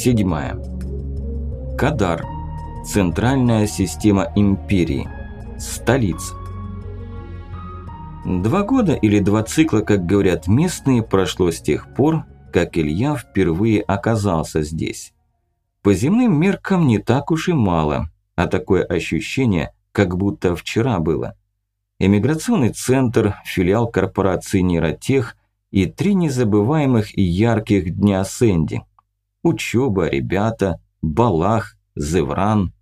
7. Кадар. Центральная система империи. Столица. Два года или два цикла, как говорят местные, прошло с тех пор, как Илья впервые оказался здесь. По земным меркам не так уж и мало, а такое ощущение, как будто вчера было. Эмиграционный центр, филиал корпорации Нейротех – и три незабываемых и ярких дня Сэнди. Учеба, ребята, Балах, Зевран.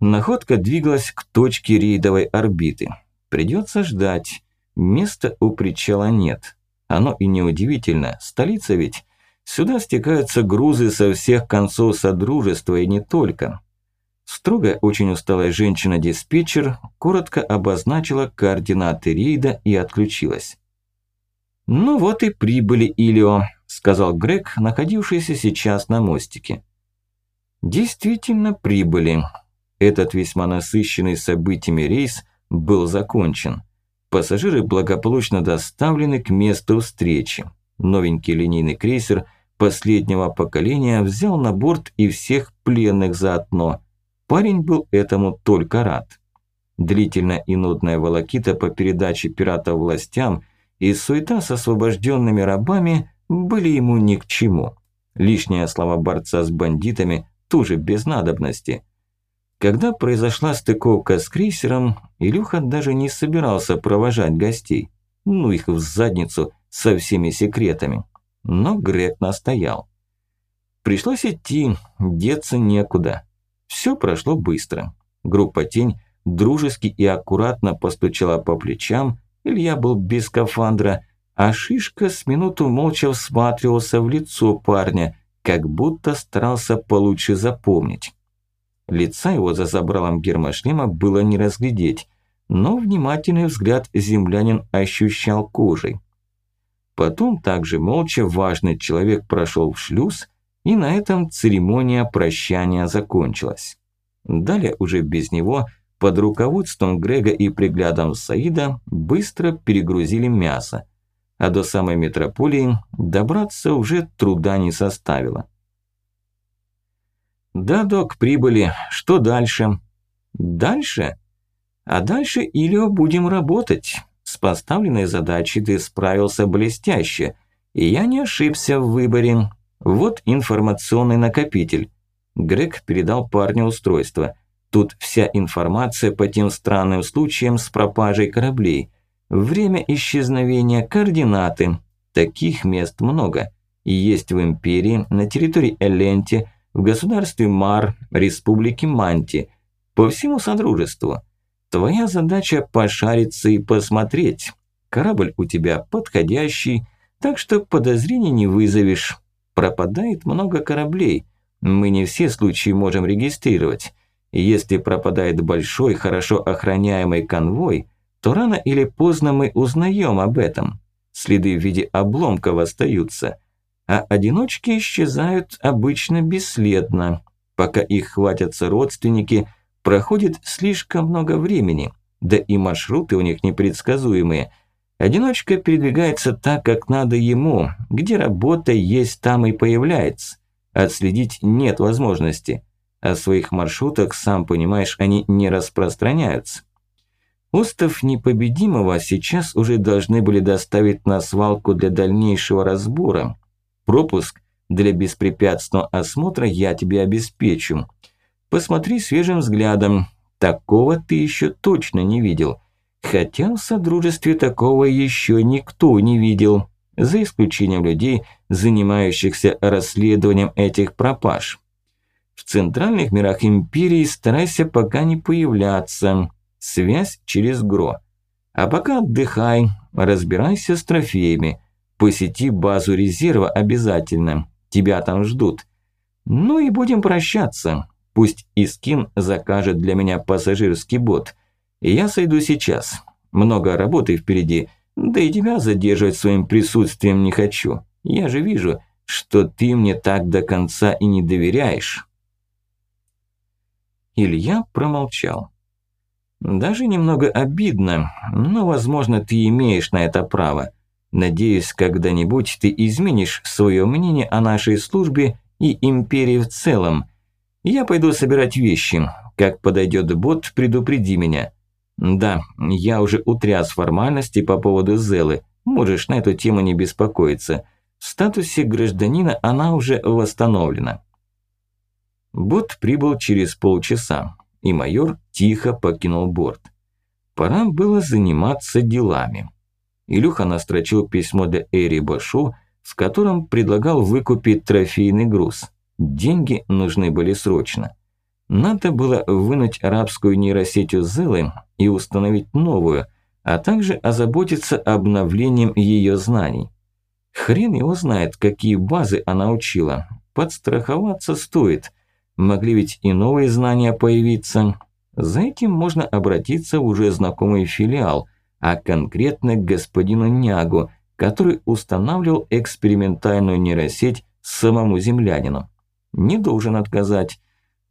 Находка двигалась к точке рейдовой орбиты. Придется ждать. Места у причала нет. Оно и неудивительно, столица ведь. Сюда стекаются грузы со всех концов Содружества и не только. Строгая, очень усталая женщина-диспетчер коротко обозначила координаты рейда и отключилась. «Ну вот и прибыли, Илио», – сказал Грег, находившийся сейчас на мостике. Действительно прибыли. Этот весьма насыщенный событиями рейс был закончен. Пассажиры благополучно доставлены к месту встречи. Новенький линейный крейсер последнего поколения взял на борт и всех пленных заодно. Парень был этому только рад. Длительная и нудная волокита по передаче пиратов властям – и суета с освобожденными рабами были ему ни к чему. Лишние слова борца с бандитами тоже без надобности. Когда произошла стыковка с крейсером, Илюха даже не собирался провожать гостей. Ну их в задницу со всеми секретами. Но Грег настоял. Пришлось идти, деться некуда. Все прошло быстро. Группа «Тень» дружески и аккуратно постучала по плечам, Илья был без скафандра, а Шишка с минуту молча всматривался в лицо парня, как будто старался получше запомнить. Лица его за забралом гермошлема было не разглядеть, но внимательный взгляд землянин ощущал кожей. Потом также молча важный человек прошел в шлюз, и на этом церемония прощания закончилась. Далее уже без него – под руководством Грега и приглядом Саида быстро перегрузили мясо, а до самой метрополии добраться уже труда не составило. «Да, док, прибыли. Что дальше?» «Дальше? А дальше, Илио, будем работать. С поставленной задачей ты справился блестяще, и я не ошибся в выборе. Вот информационный накопитель». Грег передал парню устройство – Тут вся информация по тем странным случаям с пропажей кораблей. Время исчезновения, координаты. Таких мест много. И есть в Империи, на территории Эленти, в государстве Мар, республике Манти. По всему Содружеству. Твоя задача пошариться и посмотреть. Корабль у тебя подходящий, так что подозрений не вызовешь. Пропадает много кораблей. Мы не все случаи можем регистрировать. Если пропадает большой, хорошо охраняемый конвой, то рано или поздно мы узнаем об этом. Следы в виде обломков остаются. А одиночки исчезают обычно бесследно. Пока их хватятся родственники, проходит слишком много времени, да и маршруты у них непредсказуемые. Одиночка передвигается так, как надо ему, где работа есть, там и появляется. Отследить нет возможности. О своих маршрутах, сам понимаешь, они не распространяются. Остов непобедимого сейчас уже должны были доставить на свалку для дальнейшего разбора. Пропуск для беспрепятственного осмотра я тебе обеспечу. Посмотри свежим взглядом. Такого ты еще точно не видел. Хотя в Содружестве такого еще никто не видел, за исключением людей, занимающихся расследованием этих пропаж. В центральных мирах Империи старайся пока не появляться. Связь через ГРО. А пока отдыхай, разбирайся с трофеями. Посети базу резерва обязательно. Тебя там ждут. Ну и будем прощаться. Пусть Искин закажет для меня пассажирский бот. Я сойду сейчас. Много работы впереди. Да и тебя задерживать своим присутствием не хочу. Я же вижу, что ты мне так до конца и не доверяешь. Илья промолчал. Даже немного обидно, но, возможно, ты имеешь на это право. Надеюсь, когда-нибудь ты изменишь свое мнение о нашей службе и империи в целом. Я пойду собирать вещи. Как подойдет бот, предупреди меня. Да, я уже утряс формальности по поводу Зелы. Можешь на эту тему не беспокоиться. В статусе гражданина она уже восстановлена. Бот прибыл через полчаса, и майор тихо покинул борт. Пора было заниматься делами. Илюха настрочил письмо для Эри Башу, в котором предлагал выкупить трофейный груз. Деньги нужны были срочно. Надо было вынуть арабскую нейросеть у Зелы и установить новую, а также озаботиться обновлением ее знаний. Хрен его знает, какие базы она учила. Подстраховаться стоит. Могли ведь и новые знания появиться. За этим можно обратиться в уже знакомый филиал, а конкретно к господину Нягу, который устанавливал экспериментальную нейросеть самому землянину. Не должен отказать.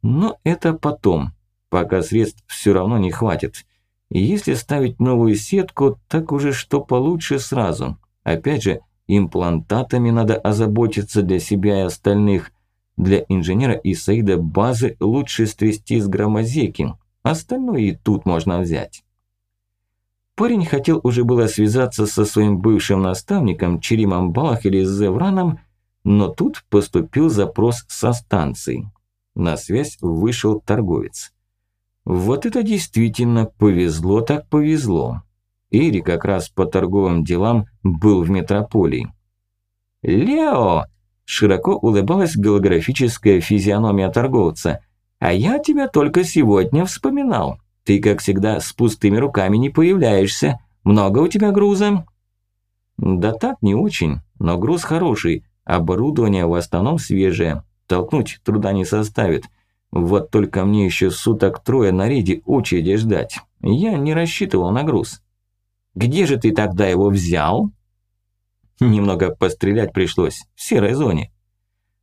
Но это потом, пока средств все равно не хватит. И если ставить новую сетку, так уже что получше сразу. Опять же, имплантатами надо озаботиться для себя и остальных. Для инженера и базы лучше стрясти с громозеки. Остальное и тут можно взять. Парень хотел уже было связаться со своим бывшим наставником Черимом Балах или Зевраном, но тут поступил запрос со станции. На связь вышел торговец. Вот это действительно повезло так повезло. Ири как раз по торговым делам был в метрополии. «Лео!» – широко улыбалась голографическая физиономия торговца. «А я тебя только сегодня вспоминал. Ты, как всегда, с пустыми руками не появляешься. Много у тебя груза?» «Да так, не очень, но груз хороший. Оборудование в основном свежее. Толкнуть труда не составит. Вот только мне еще суток трое на рейде очереди ждать. Я не рассчитывал на груз. Где же ты тогда его взял? Немного пострелять пришлось, в серой зоне.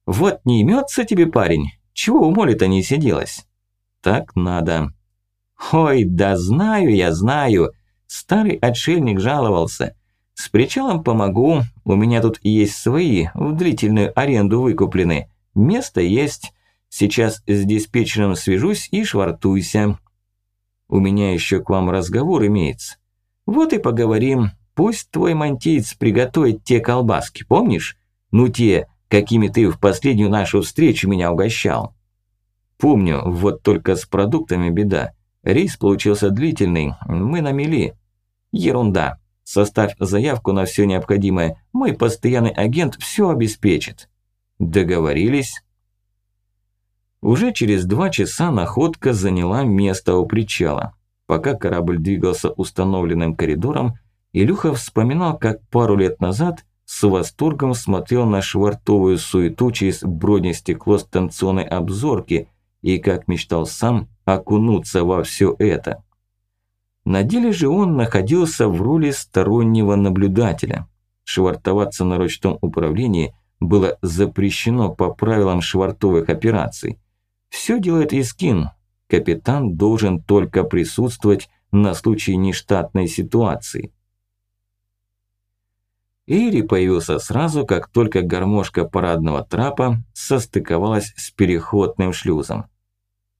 Вот не имется тебе, парень, чего у моли-то не сиделось? Так надо. Ой, да знаю я, знаю. Старый отшельник жаловался. С причалом помогу, у меня тут есть свои, в длительную аренду выкуплены. Место есть. Сейчас с диспетчером свяжусь и швартуйся. У меня еще к вам разговор имеется. Вот и поговорим. Пусть твой мантиец приготовит те колбаски, помнишь? Ну те, какими ты в последнюю нашу встречу меня угощал. Помню, вот только с продуктами беда. Рейс получился длительный, мы на мели. Ерунда. Составь заявку на все необходимое. Мой постоянный агент все обеспечит. Договорились? Уже через два часа находка заняла место у причала. Пока корабль двигался установленным коридором, Илюха вспоминал, как пару лет назад с восторгом смотрел на швартовую суету через бронестекло станционной обзорки и как мечтал сам окунуться во все это. На деле же он находился в роли стороннего наблюдателя. Швартоваться на ручном управлении – было запрещено по правилам швартовых операций. Все делает Искин. Капитан должен только присутствовать на случай нештатной ситуации. Ири появился сразу, как только гармошка парадного трапа состыковалась с переходным шлюзом.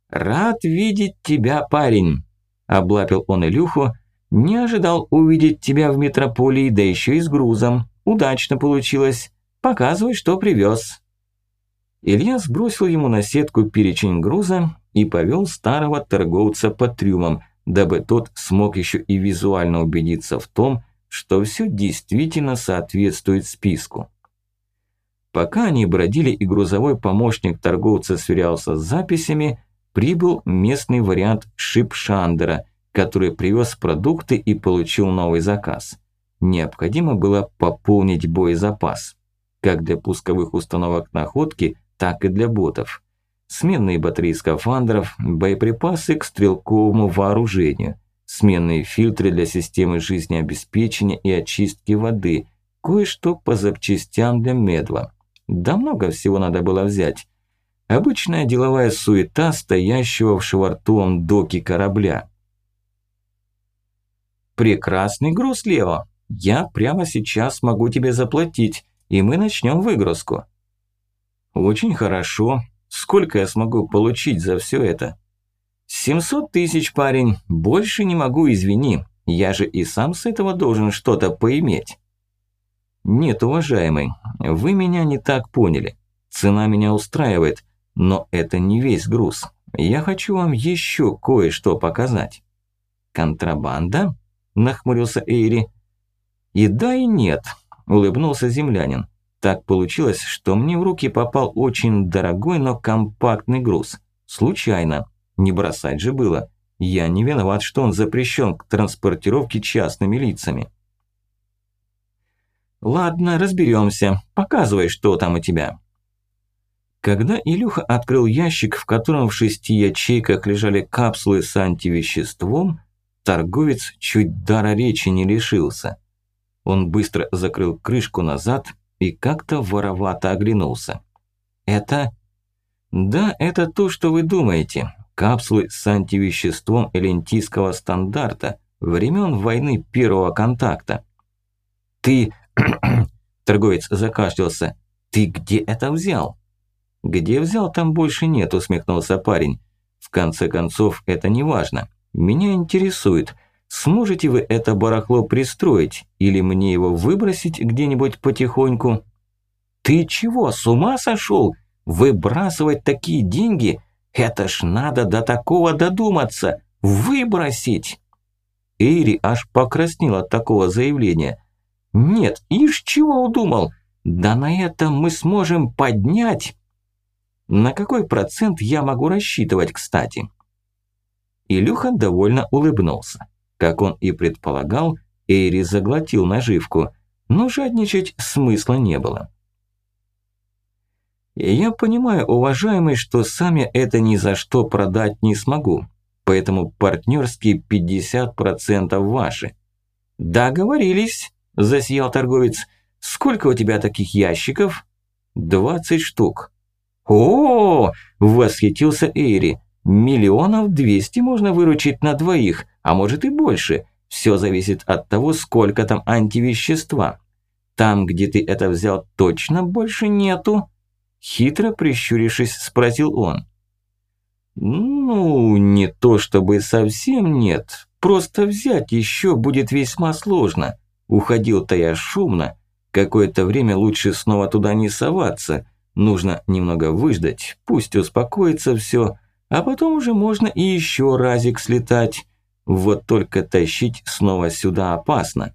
«Рад видеть тебя, парень!» – облапил он Илюху. «Не ожидал увидеть тебя в метрополии, да еще и с грузом. Удачно получилось. Показывай, что привез. Илья сбросил ему на сетку перечень груза и повел старого торговца по трюмам, дабы тот смог еще и визуально убедиться в том, что все действительно соответствует списку. Пока они бродили и грузовой помощник торговца сверялся с записями, прибыл местный вариант Шипшандера, который привез продукты и получил новый заказ. Необходимо было пополнить боезапас как для пусковых установок находки, так и для ботов. Сменные батареи скафандров, боеприпасы к стрелковому вооружению, сменные фильтры для системы жизнеобеспечения и очистки воды, кое-что по запчастям для медла. Да много всего надо было взять. Обычная деловая суета стоящего в швартовом доке корабля. «Прекрасный груз, Лео!» Я прямо сейчас могу тебе заплатить, и мы начнем выгрузку». «Очень хорошо. Сколько я смогу получить за все это?» «700 тысяч, парень. Больше не могу, извини. Я же и сам с этого должен что-то поиметь». «Нет, уважаемый, вы меня не так поняли. Цена меня устраивает, но это не весь груз. Я хочу вам еще кое-что показать». «Контрабанда?» – нахмурился Эйри. «И да, и нет», – улыбнулся землянин. «Так получилось, что мне в руки попал очень дорогой, но компактный груз. Случайно. Не бросать же было. Я не виноват, что он запрещен к транспортировке частными лицами». «Ладно, разберемся. Показывай, что там у тебя». Когда Илюха открыл ящик, в котором в шести ячейках лежали капсулы с антивеществом, торговец чуть дара речи не лишился. Он быстро закрыл крышку назад и как-то воровато оглянулся. «Это...» «Да, это то, что вы думаете. Капсулы с антивеществом элентийского стандарта времен войны первого контакта». «Ты Торговец закашлялся. «Ты где это взял?» «Где взял, там больше нет», усмехнулся парень. «В конце концов, это не важно. Меня интересует, сможете вы это барахло пристроить или мне его выбросить где-нибудь потихоньку?» «Ты чего, с ума сошел? Выбрасывать такие деньги? Это ж надо до такого додуматься! Выбросить!» Эйри аж покраснел от такого заявления. Нет, ишь чего удумал? Да на этом мы сможем поднять. На какой процент я могу рассчитывать, кстати? Илюха довольно улыбнулся. Как он и предполагал, Эйри заглотил наживку, но жадничать смысла не было. Я понимаю, уважаемый, что сами это ни за что продать не смогу, поэтому партнерские 50% ваши. Договорились, – засиял торговец. «Сколько у тебя таких ящиков?» «Двадцать штук». «О, -о, -о – восхитился Эйри. «Миллионов двести можно выручить на двоих, а может и больше. Все зависит от того, сколько там антивещества. Там, где ты это взял, точно больше нету?» Хитро прищурившись, спросил он. «Ну, не то чтобы совсем нет. Просто взять еще будет весьма сложно. Уходил-то я шумно. Какое-то время лучше снова туда не соваться. Нужно немного выждать, пусть успокоится все, а потом уже можно и еще разик слетать. Вот только тащить снова сюда опасно.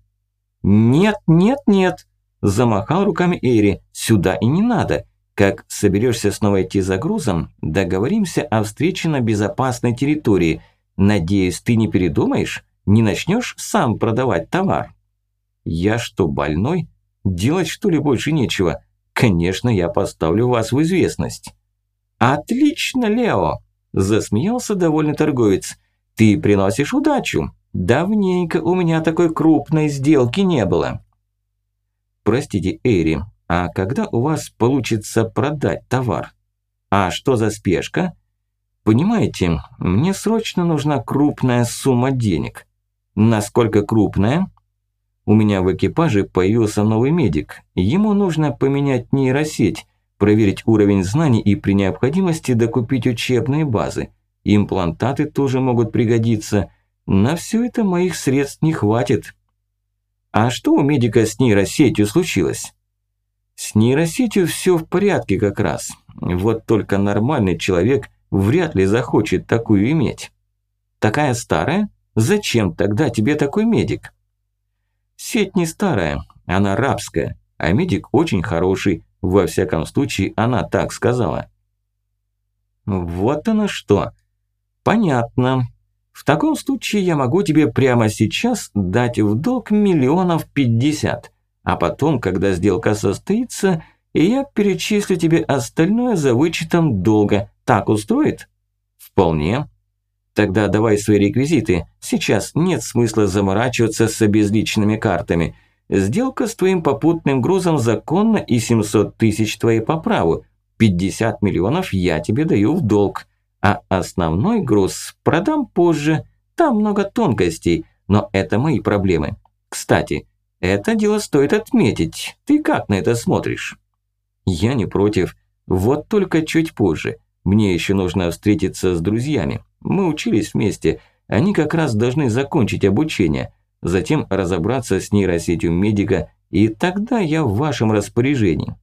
«Нет, нет, нет!» – замахал руками Эри. «Сюда и не надо. Как соберешься снова идти за грузом, договоримся о встрече на безопасной территории. Надеюсь, ты не передумаешь? Не начнешь сам продавать товар?» Я что, больной? Делать что ли больше нечего? Конечно, я поставлю вас в известность. Отлично, Лео, засмеялся довольный торговец. Ты приносишь удачу. Давненько у меня такой крупной сделки не было. Простите, Эри, а когда у вас получится продать товар? А что за спешка? Понимаете, мне срочно нужна крупная сумма денег. Насколько крупная? У меня в экипаже появился новый медик. Ему нужно поменять нейросеть, проверить уровень знаний и при необходимости докупить учебные базы. Имплантаты тоже могут пригодиться. На все это моих средств не хватит. А что у медика с нейросетью случилось? С нейросетью все в порядке как раз. Вот только нормальный человек вряд ли захочет такую иметь. Такая старая? Зачем тогда тебе такой медик? Сеть не старая, она рабская, а медик очень хороший, во всяком случае она так сказала. Вот оно что. Понятно. В таком случае я могу тебе прямо сейчас дать в долг миллионов пятьдесят, а потом, когда сделка состоится, я перечислю тебе остальное за вычетом долга. Так устроит? Вполне. Тогда давай свои реквизиты. Сейчас нет смысла заморачиваться с обезличенными картами. Сделка с твоим попутным грузом законна и 700 тысяч твои по праву. 50 миллионов я тебе даю в долг. А основной груз продам позже. Там много тонкостей, но это мои проблемы. Кстати, Это дело стоит отметить. Ты как на это смотришь? Я не против. Вот только чуть позже. Мне еще нужно встретиться с друзьями. Мы учились вместе. Они как раз должны закончить обучение. Затем разобраться с нейросетью медика. И тогда я в вашем распоряжении.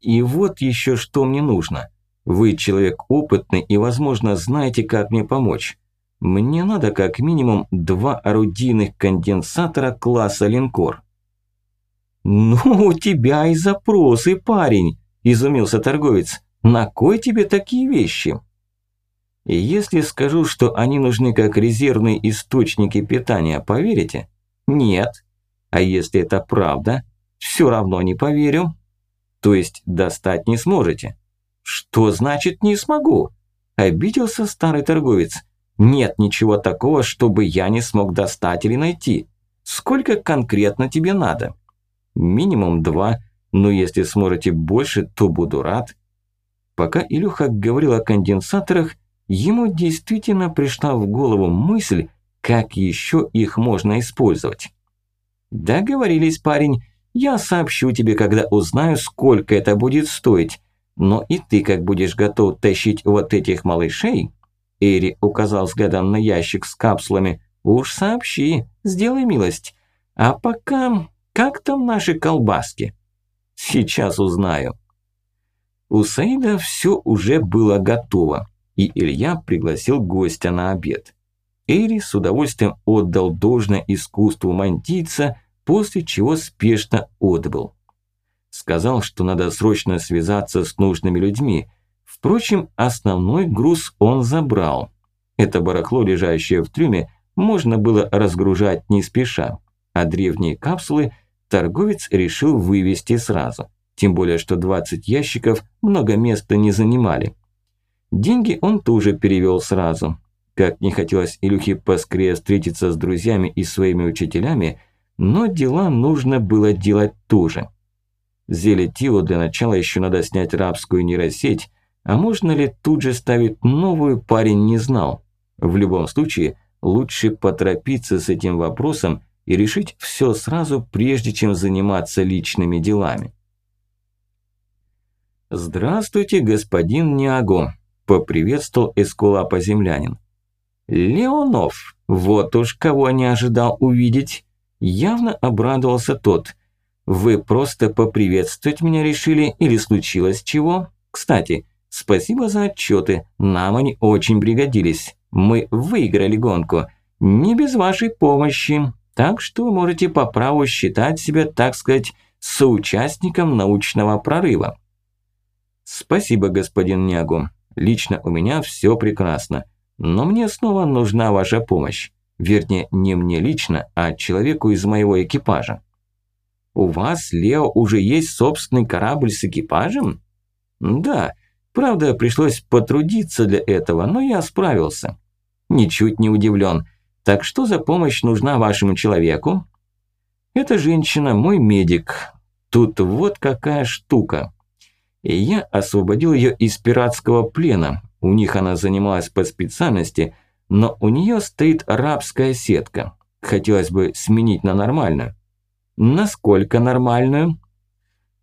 И вот еще что мне нужно. Вы человек опытный и, возможно, знаете, как мне помочь. Мне надо как минимум два орудийных конденсатора класса линкор. «Ну, у тебя и запросы, парень!» – изумился торговец. «На кой тебе такие вещи?» И если скажу, что они нужны как резервные источники питания, поверите? Нет. А если это правда, все равно не поверю. То есть достать не сможете. Что значит не смогу? Обиделся старый торговец. Нет ничего такого, чтобы я не смог достать или найти. Сколько конкретно тебе надо? Минимум два, но если сможете больше, то буду рад. Пока Илюха говорил о конденсаторах, ему действительно пришла в голову мысль, как еще их можно использовать. Договорились, парень. Я сообщу тебе, когда узнаю, сколько это будет стоить. Но и ты как будешь готов тащить вот этих малышей, Эри указал взглядом на ящик с капсулами. «Уж сообщи, сделай милость. А пока, как там наши колбаски?» «Сейчас узнаю». У Саида все уже было готово, и Илья пригласил гостя на обед. Эри с удовольствием отдал должное искусству мантийца, после чего спешно отбыл. Сказал, что надо срочно связаться с нужными людьми, Впрочем, основной груз он забрал. Это барахло, лежащее в трюме, можно было разгружать не спеша, а древние капсулы торговец решил вывести сразу. Тем более, что 20 ящиков много места не занимали. Деньги он тоже перевел сразу. Как не хотелось Илюхе поскорее встретиться с друзьями и своими учителями, но дела нужно было делать тоже. Зелетилу для начала еще надо снять рабскую нейросеть, а можно ли тут же ставить новую, парень не знал. В любом случае, лучше поторопиться с этим вопросом и решить все сразу, прежде чем заниматься личными делами. «Здравствуйте, господин Ниаго», – поприветствовал Эскулапа землянин. «Леонов, вот уж кого не ожидал увидеть!» Явно обрадовался тот. «Вы просто поприветствовать меня решили или случилось чего? Кстати, Спасибо за отчеты, нам они очень пригодились. Мы выиграли гонку. Не без вашей помощи. Так что вы можете по праву считать себя, так сказать, соучастником научного прорыва. Спасибо, господин Нягу. Лично у меня все прекрасно. Но мне снова нужна ваша помощь. Вернее, не мне лично, а человеку из моего экипажа. У вас, Лео, уже есть собственный корабль с экипажем? Да, Правда, пришлось потрудиться для этого, но я справился. Ничуть не удивлен. Так что за помощь нужна вашему человеку? Эта женщина мой медик. Тут вот какая штука. И я освободил ее из пиратского плена. У них она занималась по специальности, но у нее стоит рабская сетка. Хотелось бы сменить на нормальную. Насколько нормальную?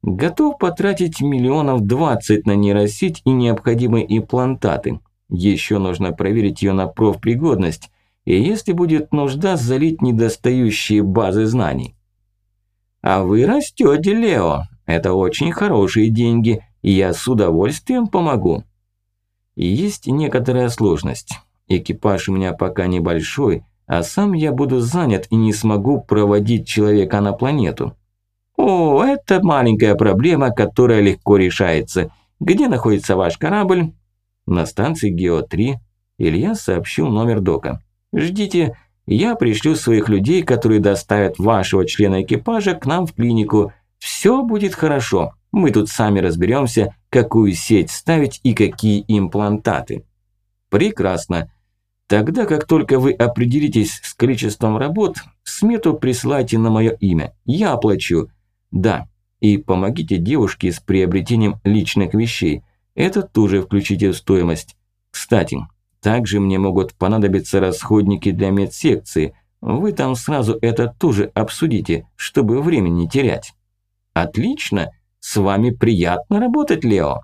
Готов потратить миллионов 20 на нейросеть и необходимые имплантаты. Еще нужно проверить ее на профпригодность, и если будет нужда, залить недостающие базы знаний. А вы растете, Лео. Это очень хорошие деньги, и я с удовольствием помогу. Есть некоторая сложность. Экипаж у меня пока небольшой, а сам я буду занят и не смогу проводить человека на планету. «О, это маленькая проблема, которая легко решается. Где находится ваш корабль?» «На станции Гео-3». Илья сообщил номер дока. «Ждите, я пришлю своих людей, которые доставят вашего члена экипажа к нам в клинику. Все будет хорошо. Мы тут сами разберемся, какую сеть ставить и какие имплантаты». «Прекрасно. Тогда, как только вы определитесь с количеством работ, смету присылайте на мое имя. Я оплачу. Да, и помогите девушке с приобретением личных вещей. Это тоже включите в стоимость. Кстати, также мне могут понадобиться расходники для медсекции. Вы там сразу это тоже обсудите, чтобы времени не терять. Отлично, с вами приятно работать, Лео.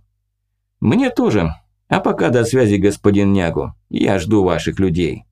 Мне тоже. А пока до связи, господин Нягу. Я жду ваших людей.